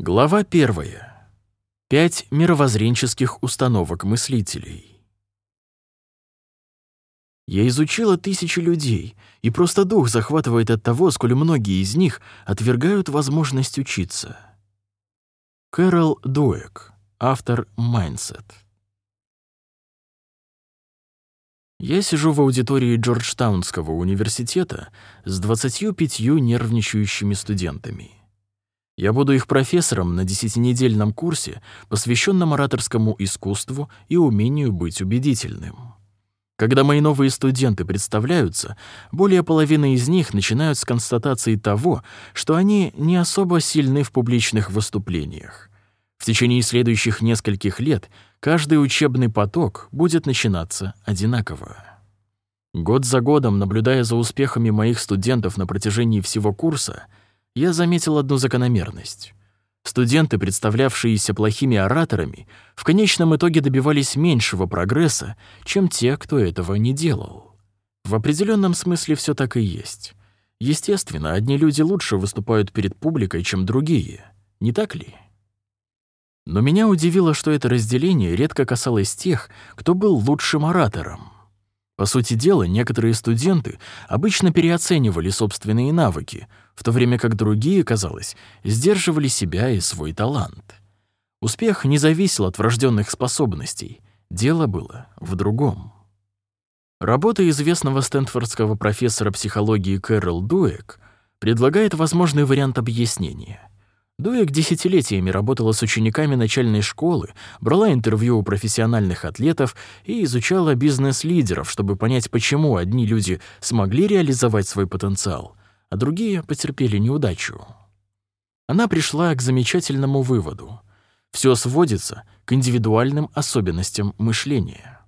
Глава первая. Пять мировоззренческих установок мыслителей. Я изучила тысячи людей, и просто дух захватывает от того, сколь многие из них отвергают возможность учиться. Кэрол Дуэк, автор «Mindset». Я сижу в аудитории Джорджтаунского университета с 25 нервничающими студентами. Я буду их профессором на десятинедельном курсе, посвященном ораторскому искусству и умению быть убедительным. Когда мои новые студенты представляются, более половины из них начинают с констатации того, что они не особо сильны в публичных выступлениях. В течение следующих нескольких лет каждый учебный поток будет начинаться одинаково. Год за годом, наблюдая за успехами моих студентов на протяжении всего курса, я заметил одну закономерность. Студенты, представлявшиеся плохими ораторами, в конечном итоге добивались меньшего прогресса, чем те, кто этого не делал. В определенном смысле все так и есть. Естественно, одни люди лучше выступают перед публикой, чем другие. Не так ли? Но меня удивило, что это разделение редко касалось тех, кто был лучшим оратором. По сути дела, некоторые студенты обычно переоценивали собственные навыки, в то время как другие, казалось, сдерживали себя и свой талант. Успех не зависел от врожденных способностей, дело было в другом. Работа известного стэнфордского профессора психологии Кэрол Дуэк предлагает возможный вариант объяснения. Дуэк десятилетиями работала с учениками начальной школы, брала интервью у профессиональных атлетов и изучала бизнес-лидеров, чтобы понять, почему одни люди смогли реализовать свой потенциал, а другие потерпели неудачу. Она пришла к замечательному выводу. Все сводится к индивидуальным особенностям мышления.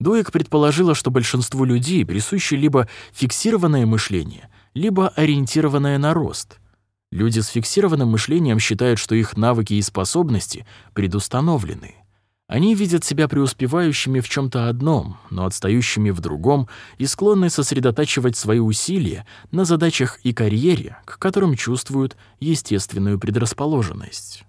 Дуэк предположила, что большинству людей присуще либо фиксированное мышление, либо ориентированное на рост — Люди с фиксированным мышлением считают, что их навыки и способности предустановлены. Они видят себя преуспевающими в чем то одном, но отстающими в другом и склонны сосредотачивать свои усилия на задачах и карьере, к которым чувствуют естественную предрасположенность.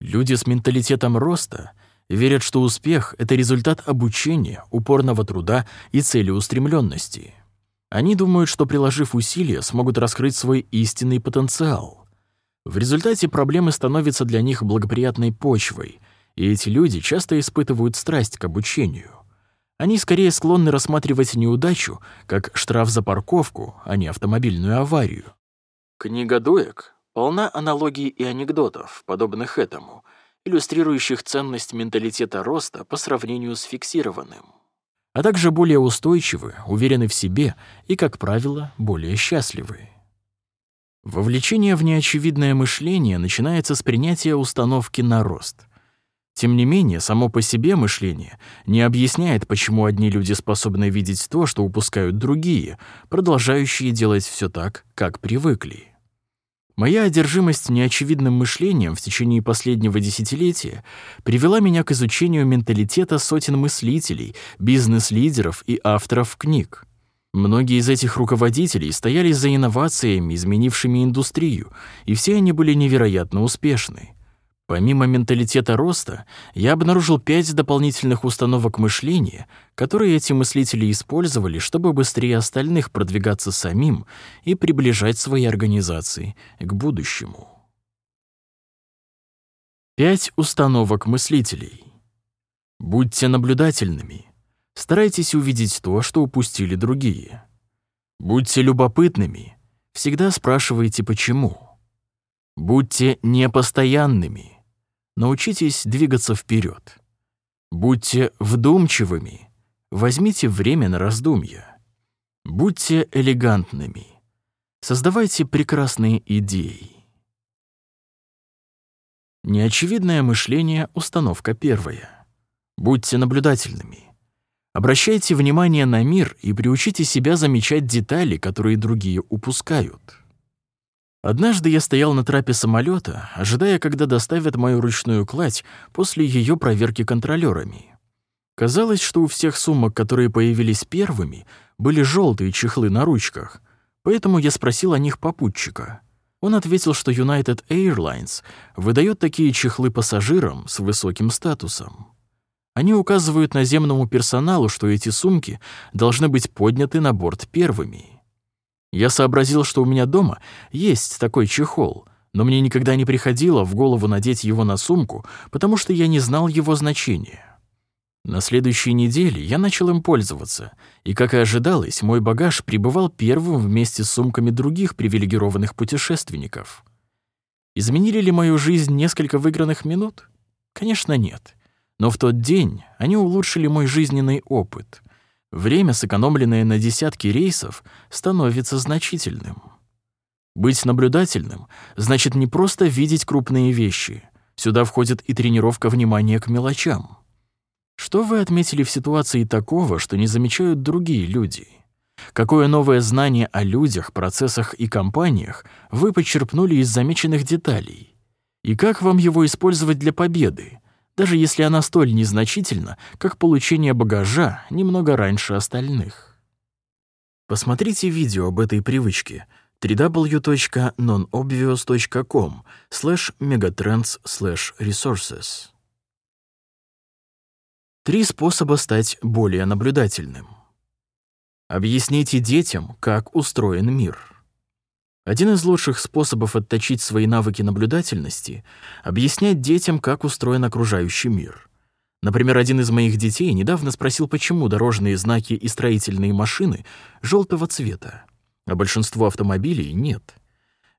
Люди с менталитетом роста верят, что успех — это результат обучения, упорного труда и целеустремленности. Они думают, что, приложив усилия, смогут раскрыть свой истинный потенциал. В результате проблемы становятся для них благоприятной почвой, и эти люди часто испытывают страсть к обучению. Они скорее склонны рассматривать неудачу как штраф за парковку, а не автомобильную аварию. Книга Дуэк полна аналогий и анекдотов, подобных этому, иллюстрирующих ценность менталитета роста по сравнению с фиксированным а также более устойчивы, уверены в себе и, как правило, более счастливы. Вовлечение в неочевидное мышление начинается с принятия установки на рост. Тем не менее, само по себе мышление не объясняет, почему одни люди способны видеть то, что упускают другие, продолжающие делать все так, как привыкли. Моя одержимость неочевидным мышлением в течение последнего десятилетия привела меня к изучению менталитета сотен мыслителей, бизнес-лидеров и авторов книг. Многие из этих руководителей стояли за инновациями, изменившими индустрию, и все они были невероятно успешны. Помимо менталитета роста, я обнаружил пять дополнительных установок мышления, которые эти мыслители использовали, чтобы быстрее остальных продвигаться самим и приближать свои организации к будущему. Пять установок мыслителей. Будьте наблюдательными. Старайтесь увидеть то, что упустили другие. Будьте любопытными. Всегда спрашивайте «почему?». Будьте непостоянными научитесь двигаться вперед. Будьте вдумчивыми, возьмите время на раздумья. Будьте элегантными, создавайте прекрасные идеи. Неочевидное мышление — установка первая. Будьте наблюдательными. Обращайте внимание на мир и приучите себя замечать детали, которые другие упускают. Однажды я стоял на трапе самолета, ожидая, когда доставят мою ручную кладь после ее проверки контролерами. Казалось, что у всех сумок, которые появились первыми, были желтые чехлы на ручках, поэтому я спросил о них попутчика. Он ответил, что United Airlines выдает такие чехлы пассажирам с высоким статусом. Они указывают наземному персоналу, что эти сумки должны быть подняты на борт первыми. Я сообразил, что у меня дома есть такой чехол, но мне никогда не приходило в голову надеть его на сумку, потому что я не знал его значения. На следующей неделе я начал им пользоваться, и, как и ожидалось, мой багаж прибывал первым вместе с сумками других привилегированных путешественников. Изменили ли мою жизнь несколько выигранных минут? Конечно, нет. Но в тот день они улучшили мой жизненный опыт. Время, сэкономленное на десятки рейсов, становится значительным. Быть наблюдательным значит не просто видеть крупные вещи. Сюда входит и тренировка внимания к мелочам. Что вы отметили в ситуации такого, что не замечают другие люди? Какое новое знание о людях, процессах и компаниях вы почерпнули из замеченных деталей? И как вам его использовать для победы, даже если она столь незначительна, как получение багажа немного раньше остальных? Посмотрите видео об этой привычке www.nonobvious.com slash megatrends slash resources. Три способа стать более наблюдательным. Объясните детям, как устроен мир. Один из лучших способов отточить свои навыки наблюдательности — объяснять детям, как устроен окружающий мир. Например, один из моих детей недавно спросил, почему дорожные знаки и строительные машины желтого цвета, а большинство автомобилей нет.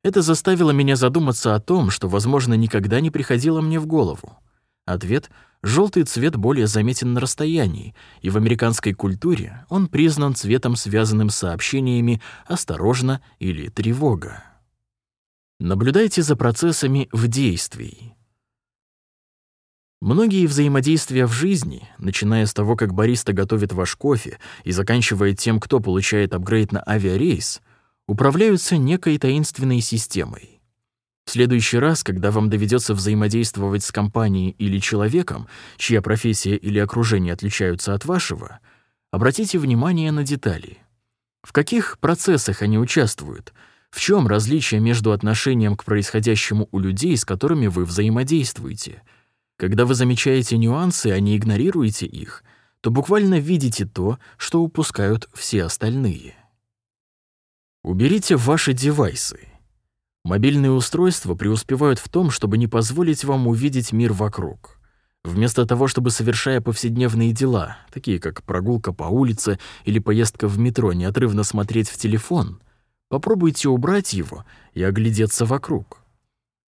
Это заставило меня задуматься о том, что, возможно, никогда не приходило мне в голову. Ответ — Желтый цвет более заметен на расстоянии, и в американской культуре он признан цветом, связанным с сообщениями «осторожно» или «тревога». Наблюдайте за процессами в действии. Многие взаимодействия в жизни, начиная с того, как бариста готовит ваш кофе и заканчивая тем, кто получает апгрейд на авиарейс, управляются некой таинственной системой. В следующий раз, когда вам доведется взаимодействовать с компанией или человеком, чья профессия или окружение отличаются от вашего, обратите внимание на детали. В каких процессах они участвуют? В чем различие между отношением к происходящему у людей, с которыми вы взаимодействуете? Когда вы замечаете нюансы, а не игнорируете их, то буквально видите то, что упускают все остальные. Уберите ваши девайсы. Мобильные устройства преуспевают в том, чтобы не позволить вам увидеть мир вокруг. Вместо того, чтобы, совершая повседневные дела, такие как прогулка по улице или поездка в метро, неотрывно смотреть в телефон, попробуйте убрать его и оглядеться вокруг.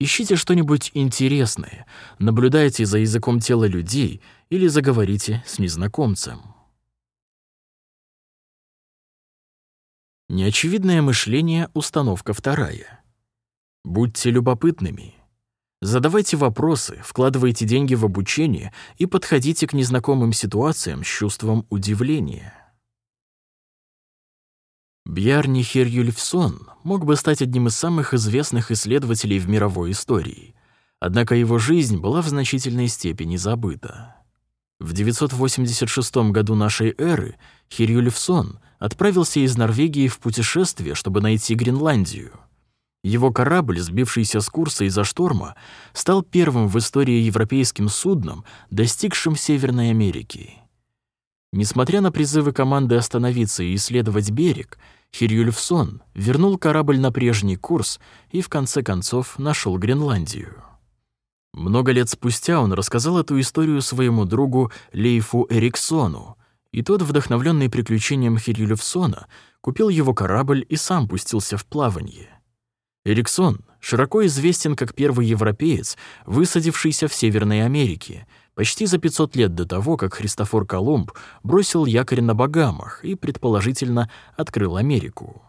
Ищите что-нибудь интересное, наблюдайте за языком тела людей или заговорите с незнакомцем. Неочевидное мышление — установка вторая. Будьте любопытными. Задавайте вопросы, вкладывайте деньги в обучение и подходите к незнакомым ситуациям с чувством удивления. Бьярни Херюльфсон мог бы стать одним из самых известных исследователей в мировой истории, однако его жизнь была в значительной степени забыта. В 986 году нашей эры Херюльфсон отправился из Норвегии в путешествие, чтобы найти Гренландию — его корабль, сбившийся с курса из-за шторма, стал первым в истории европейским судном, достигшим Северной Америки. Несмотря на призывы команды остановиться и исследовать берег, Хирюльфсон вернул корабль на прежний курс и в конце концов нашел Гренландию. Много лет спустя он рассказал эту историю своему другу Лейфу Эриксону, и тот, вдохновленный приключением Хирюльфсона, купил его корабль и сам пустился в плавание. Эриксон широко известен как первый европеец, высадившийся в Северной Америке, почти за 500 лет до того, как Христофор Колумб бросил якорь на Багамах и, предположительно, открыл Америку.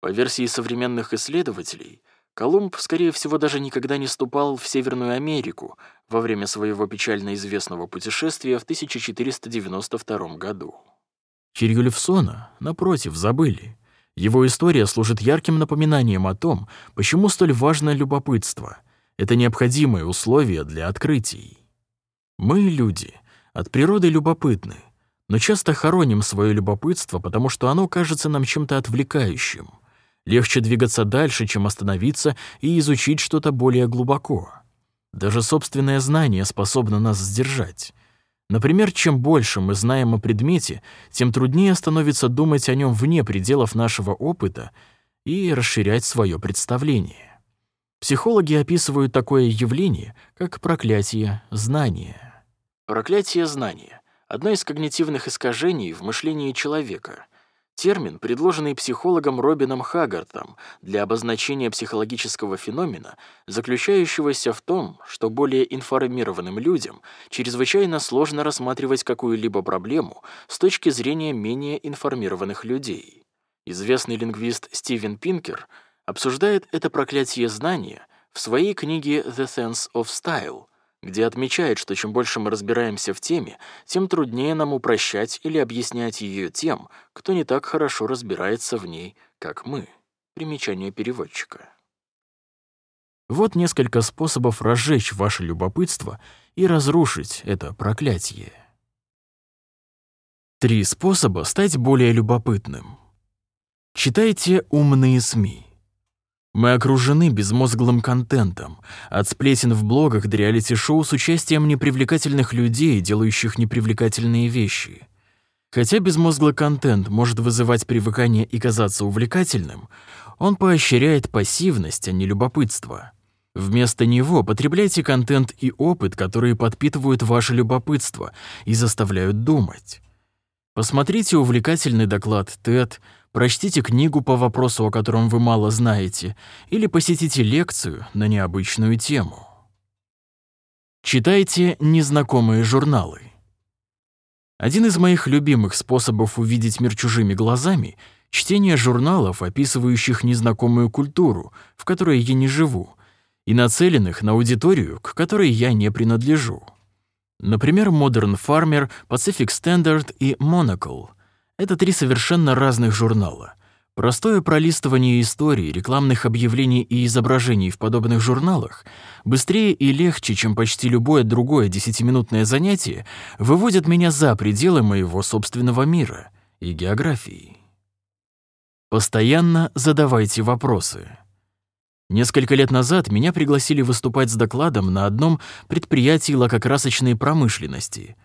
По версии современных исследователей, Колумб, скорее всего, даже никогда не ступал в Северную Америку во время своего печально известного путешествия в 1492 году. Хирюлевсона, напротив, забыли. Его история служит ярким напоминанием о том, почему столь важно любопытство. Это необходимое условие для открытий. Мы, люди, от природы любопытны, но часто хороним свое любопытство, потому что оно кажется нам чем-то отвлекающим. Легче двигаться дальше, чем остановиться и изучить что-то более глубоко. Даже собственное знание способно нас сдержать. Например, чем больше мы знаем о предмете, тем труднее становится думать о нем вне пределов нашего опыта и расширять свое представление. Психологи описывают такое явление, как проклятие знания. Проклятие знания — одно из когнитивных искажений в мышлении человека — Термин, предложенный психологом Робином Хаггартом для обозначения психологического феномена, заключающегося в том, что более информированным людям чрезвычайно сложно рассматривать какую-либо проблему с точки зрения менее информированных людей. Известный лингвист Стивен Пинкер обсуждает это проклятие знания в своей книге «The Sense of Style», где отмечает, что чем больше мы разбираемся в теме, тем труднее нам упрощать или объяснять ее тем, кто не так хорошо разбирается в ней, как мы. Примечание переводчика. Вот несколько способов разжечь ваше любопытство и разрушить это проклятие. Три способа стать более любопытным. Читайте умные СМИ. Мы окружены безмозглым контентом, от сплетен в блогах до реалити-шоу с участием непривлекательных людей, делающих непривлекательные вещи. Хотя безмозглый контент может вызывать привыкание и казаться увлекательным, он поощряет пассивность, а не любопытство. Вместо него потребляйте контент и опыт, которые подпитывают ваше любопытство и заставляют думать. Посмотрите увлекательный доклад TED, прочтите книгу по вопросу, о котором вы мало знаете, или посетите лекцию на необычную тему. Читайте незнакомые журналы. Один из моих любимых способов увидеть мир чужими глазами — чтение журналов, описывающих незнакомую культуру, в которой я не живу, и нацеленных на аудиторию, к которой я не принадлежу. Например, Modern Farmer, Pacific Standard и Monocle — это три совершенно разных журнала. Простое пролистывание истории, рекламных объявлений и изображений в подобных журналах быстрее и легче, чем почти любое другое десятиминутное занятие, выводит меня за пределы моего собственного мира и географии. Постоянно задавайте вопросы. Несколько лет назад меня пригласили выступать с докладом на одном предприятии лакокрасочной промышленности.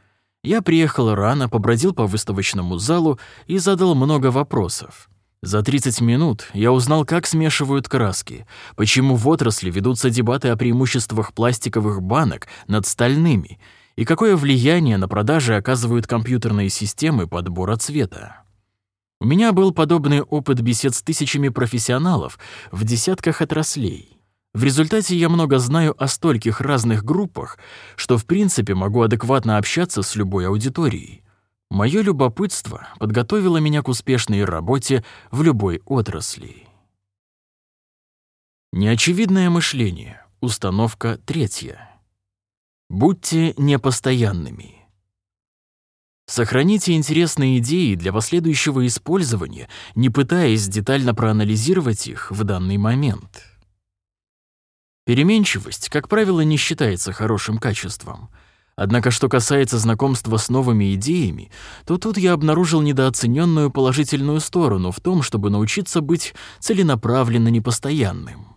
Я приехал рано, побродил по выставочному залу и задал много вопросов. За 30 минут я узнал, как смешивают краски, почему в отрасли ведутся дебаты о преимуществах пластиковых банок над стальными и какое влияние на продажи оказывают компьютерные системы подбора цвета. У меня был подобный опыт бесед с тысячами профессионалов в десятках отраслей. В результате я много знаю о стольких разных группах, что в принципе могу адекватно общаться с любой аудиторией. Мое любопытство подготовило меня к успешной работе в любой отрасли. Неочевидное мышление. Установка третья. Будьте непостоянными. Сохраните интересные идеи для последующего использования, не пытаясь детально проанализировать их в данный момент. Переменчивость, как правило, не считается хорошим качеством. Однако, что касается знакомства с новыми идеями, то тут я обнаружил недооцененную положительную сторону в том, чтобы научиться быть целенаправленно непостоянным.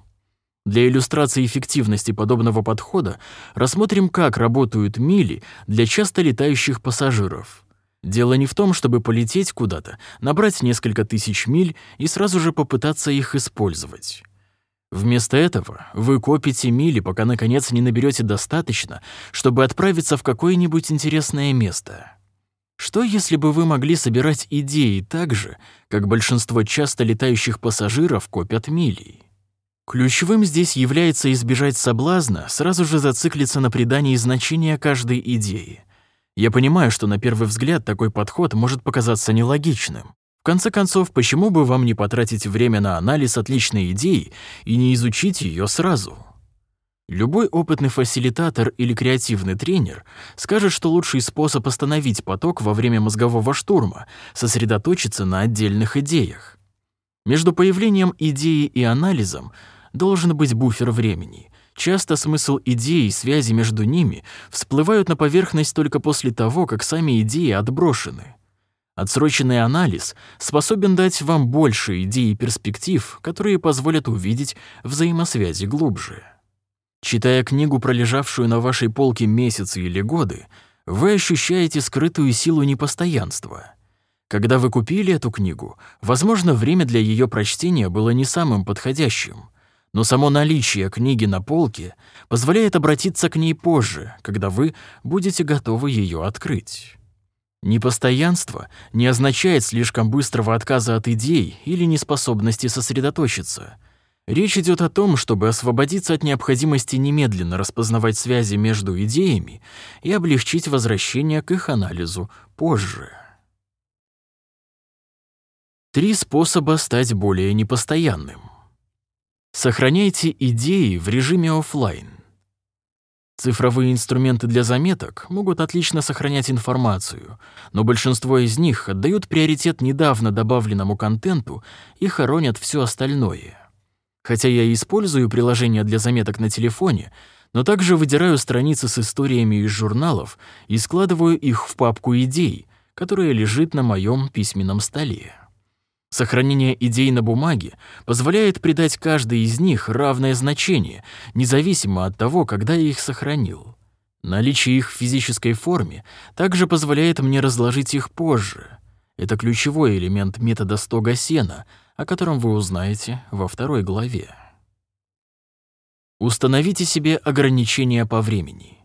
Для иллюстрации эффективности подобного подхода рассмотрим, как работают мили для часто летающих пассажиров. Дело не в том, чтобы полететь куда-то, набрать несколько тысяч миль и сразу же попытаться их использовать. Вместо этого вы копите мили, пока наконец не наберете достаточно, чтобы отправиться в какое-нибудь интересное место. Что если бы вы могли собирать идеи так же, как большинство часто летающих пассажиров копят мили? Ключевым здесь является избежать соблазна сразу же зациклиться на придании значения каждой идеи. Я понимаю, что на первый взгляд такой подход может показаться нелогичным. Конце концов, почему бы вам не потратить время на анализ отличной идеи и не изучить ее сразу? Любой опытный фасилитатор или креативный тренер скажет, что лучший способ остановить поток во время мозгового штурма — сосредоточиться на отдельных идеях. Между появлением идеи и анализом — должен быть буфер времени. Часто смысл идей и связи между ними всплывают на поверхность только после того, как сами идеи отброшены. Отсроченный анализ способен дать вам больше идей и перспектив, которые позволят увидеть взаимосвязи глубже. Читая книгу, пролежавшую на вашей полке месяцы или годы, вы ощущаете скрытую силу непостоянства. Когда вы купили эту книгу, возможно, время для ее прочтения было не самым подходящим, но само наличие книги на полке позволяет обратиться к ней позже, когда вы будете готовы ее открыть. Непостоянство не означает слишком быстрого отказа от идей или неспособности сосредоточиться. Речь идет о том, чтобы освободиться от необходимости немедленно распознавать связи между идеями и облегчить возвращение к их анализу позже. Три способа стать более непостоянным. Сохраняйте идеи в режиме офлайн. Цифровые инструменты для заметок могут отлично сохранять информацию, но большинство из них отдают приоритет недавно добавленному контенту и хоронят все остальное. Хотя я и использую приложения для заметок на телефоне, но также выдираю страницы с историями из журналов и складываю их в папку идей, которая лежит на моем письменном столе. Сохранение идей на бумаге позволяет придать каждой из них равное значение, независимо от того, когда я их сохранил. Наличие их в физической форме также позволяет мне разложить их позже. Это ключевой элемент метода стога сена, о котором вы узнаете во второй главе. Установите себе ограничения по времени.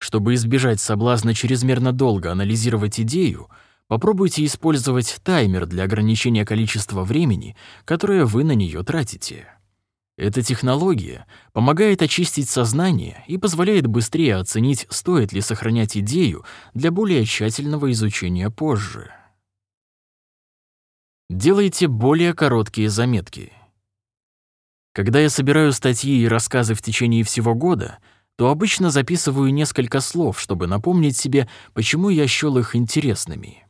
Чтобы избежать соблазна чрезмерно долго анализировать идею, Попробуйте использовать таймер для ограничения количества времени, которое вы на нее тратите. Эта технология помогает очистить сознание и позволяет быстрее оценить, стоит ли сохранять идею для более тщательного изучения позже. Делайте более короткие заметки. Когда я собираю статьи и рассказы в течение всего года, то обычно записываю несколько слов, чтобы напомнить себе, почему я счёл их интересными.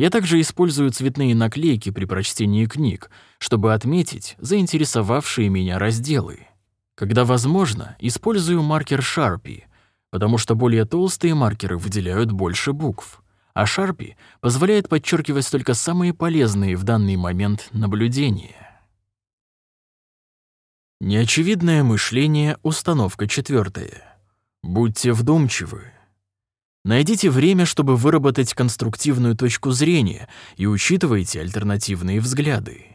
Я также использую цветные наклейки при прочтении книг, чтобы отметить заинтересовавшие меня разделы. Когда возможно, использую маркер Sharpie, потому что более толстые маркеры выделяют больше букв, а Sharpie позволяет подчеркивать только самые полезные в данный момент наблюдения. Неочевидное мышление — установка четвертая. Будьте вдумчивы. Найдите время, чтобы выработать конструктивную точку зрения и учитывайте альтернативные взгляды.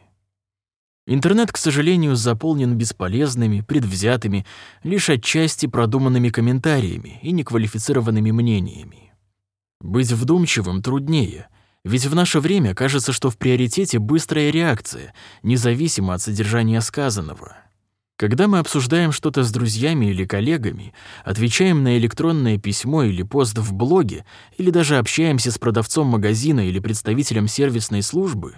Интернет, к сожалению, заполнен бесполезными, предвзятыми, лишь отчасти продуманными комментариями и неквалифицированными мнениями. Быть вдумчивым труднее, ведь в наше время кажется, что в приоритете быстрая реакция, независимо от содержания сказанного — когда мы обсуждаем что-то с друзьями или коллегами, отвечаем на электронное письмо или пост в блоге, или даже общаемся с продавцом магазина или представителем сервисной службы,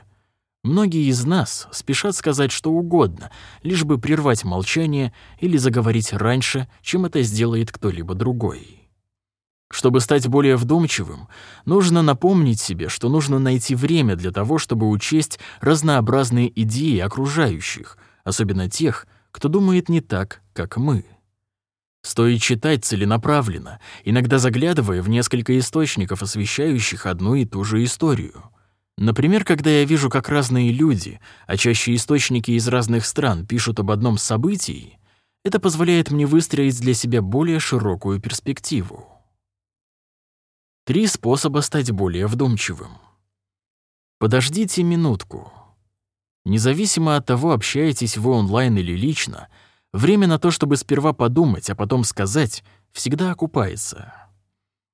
многие из нас спешат сказать что угодно, лишь бы прервать молчание или заговорить раньше, чем это сделает кто-либо другой. Чтобы стать более вдумчивым, нужно напомнить себе, что нужно найти время для того, чтобы учесть разнообразные идеи окружающих, особенно тех, кто думает не так, как мы. Стоит читать целенаправленно, иногда заглядывая в несколько источников, освещающих одну и ту же историю. Например, когда я вижу, как разные люди, а чаще источники из разных стран пишут об одном событии, это позволяет мне выстроить для себя более широкую перспективу. Три способа стать более вдумчивым. Подождите минутку. Независимо от того, общаетесь вы онлайн или лично, время на то, чтобы сперва подумать, а потом сказать, всегда окупается.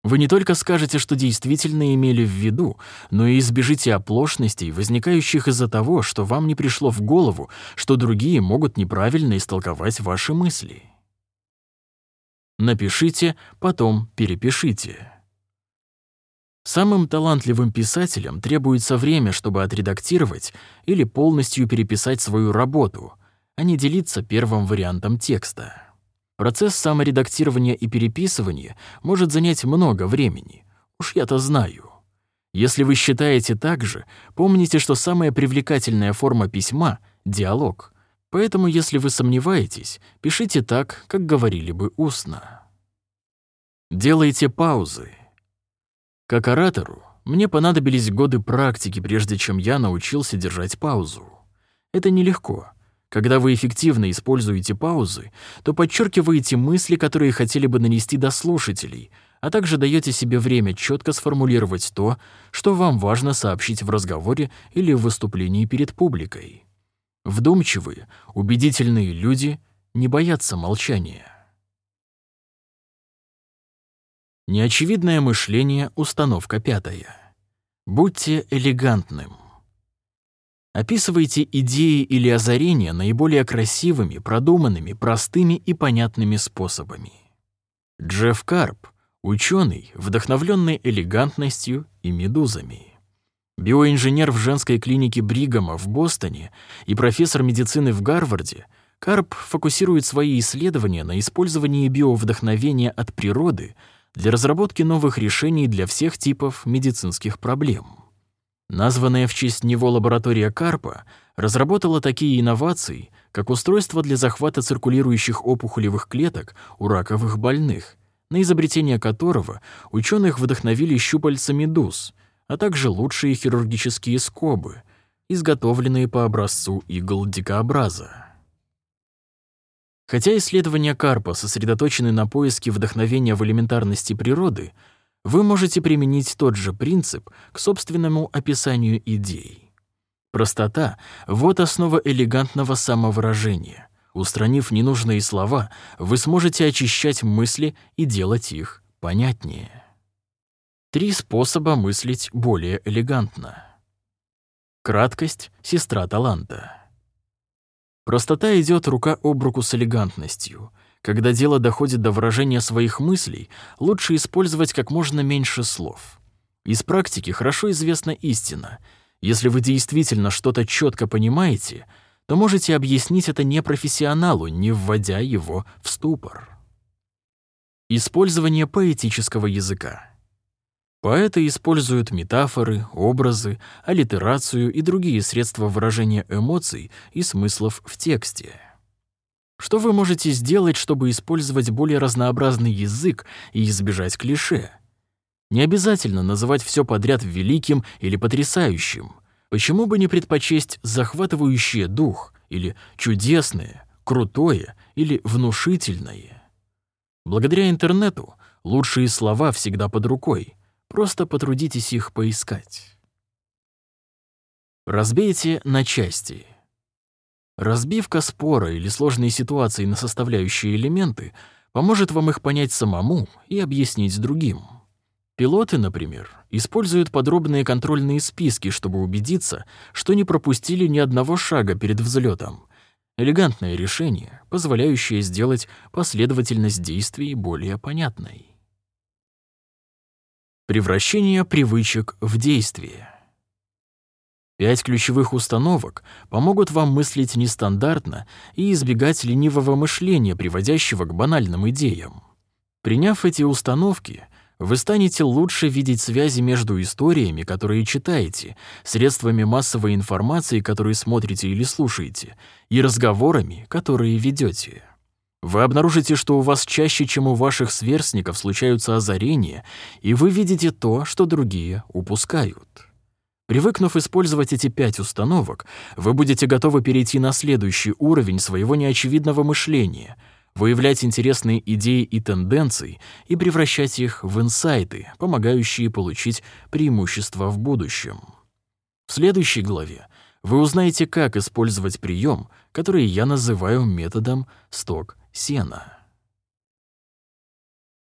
Вы не только скажете, что действительно имели в виду, но и избежите оплошностей, возникающих из-за того, что вам не пришло в голову, что другие могут неправильно истолковать ваши мысли. Напишите, потом перепишите. Самым талантливым писателям требуется время, чтобы отредактировать или полностью переписать свою работу, а не делиться первым вариантом текста. Процесс саморедактирования и переписывания может занять много времени. Уж я-то знаю. Если вы считаете так же, помните, что самая привлекательная форма письма — диалог. Поэтому, если вы сомневаетесь, пишите так, как говорили бы устно. Делайте паузы. Как оратору мне понадобились годы практики, прежде чем я научился держать паузу. Это нелегко. Когда вы эффективно используете паузы, то подчеркиваете мысли, которые хотели бы нанести до слушателей, а также даете себе время четко сформулировать то, что вам важно сообщить в разговоре или в выступлении перед публикой. Вдумчивые, убедительные люди не боятся молчания. Неочевидное мышление, установка пятая. Будьте элегантным. Описывайте идеи или озарения наиболее красивыми, продуманными, простыми и понятными способами. Джефф Карп — ученый, вдохновленный элегантностью и медузами. Биоинженер в женской клинике Бригама в Бостоне и профессор медицины в Гарварде, Карп фокусирует свои исследования на использовании биовдохновения от природы — для разработки новых решений для всех типов медицинских проблем. Названная в честь него лаборатория Карпа разработала такие инновации, как устройство для захвата циркулирующих опухолевых клеток у раковых больных, на изобретение которого ученых вдохновили щупальца медуз, а также лучшие хирургические скобы, изготовленные по образцу игл дикообраза. Хотя исследования Карпа сосредоточены на поиске вдохновения в элементарности природы, вы можете применить тот же принцип к собственному описанию идей. Простота — вот основа элегантного самовыражения. Устранив ненужные слова, вы сможете очищать мысли и делать их понятнее. Три способа мыслить более элегантно. Краткость — сестра таланта. Простота идет рука об руку с элегантностью. Когда дело доходит до выражения своих мыслей, лучше использовать как можно меньше слов. Из практики хорошо известна истина. Если вы действительно что-то четко понимаете, то можете объяснить это непрофессионалу, не вводя его в ступор. Использование поэтического языка. Поэты используют метафоры, образы, аллитерацию и другие средства выражения эмоций и смыслов в тексте. Что вы можете сделать, чтобы использовать более разнообразный язык и избежать клише? Не обязательно называть все подряд великим или потрясающим. Почему бы не предпочесть захватывающее дух или чудесное, крутое или внушительное? Благодаря интернету лучшие слова всегда под рукой — Просто потрудитесь их поискать. Разбейте на части. Разбивка спора или сложной ситуации на составляющие элементы поможет вам их понять самому и объяснить другим. Пилоты, например, используют подробные контрольные списки, чтобы убедиться, что не пропустили ни одного шага перед взлетом. Элегантное решение, позволяющее сделать последовательность действий более понятной. Превращение привычек в действие. Пять ключевых установок помогут вам мыслить нестандартно и избегать ленивого мышления, приводящего к банальным идеям. Приняв эти установки, вы станете лучше видеть связи между историями, которые читаете, средствами массовой информации, которые смотрите или слушаете, и разговорами, которые ведете. Вы обнаружите, что у вас чаще, чем у ваших сверстников, случаются озарения, и вы видите то, что другие упускают. Привыкнув использовать эти пять установок, вы будете готовы перейти на следующий уровень своего неочевидного мышления, выявлять интересные идеи и тенденции и превращать их в инсайты, помогающие получить преимущество в будущем. В следующей главе вы узнаете, как использовать прием, который я называю методом «сток сена.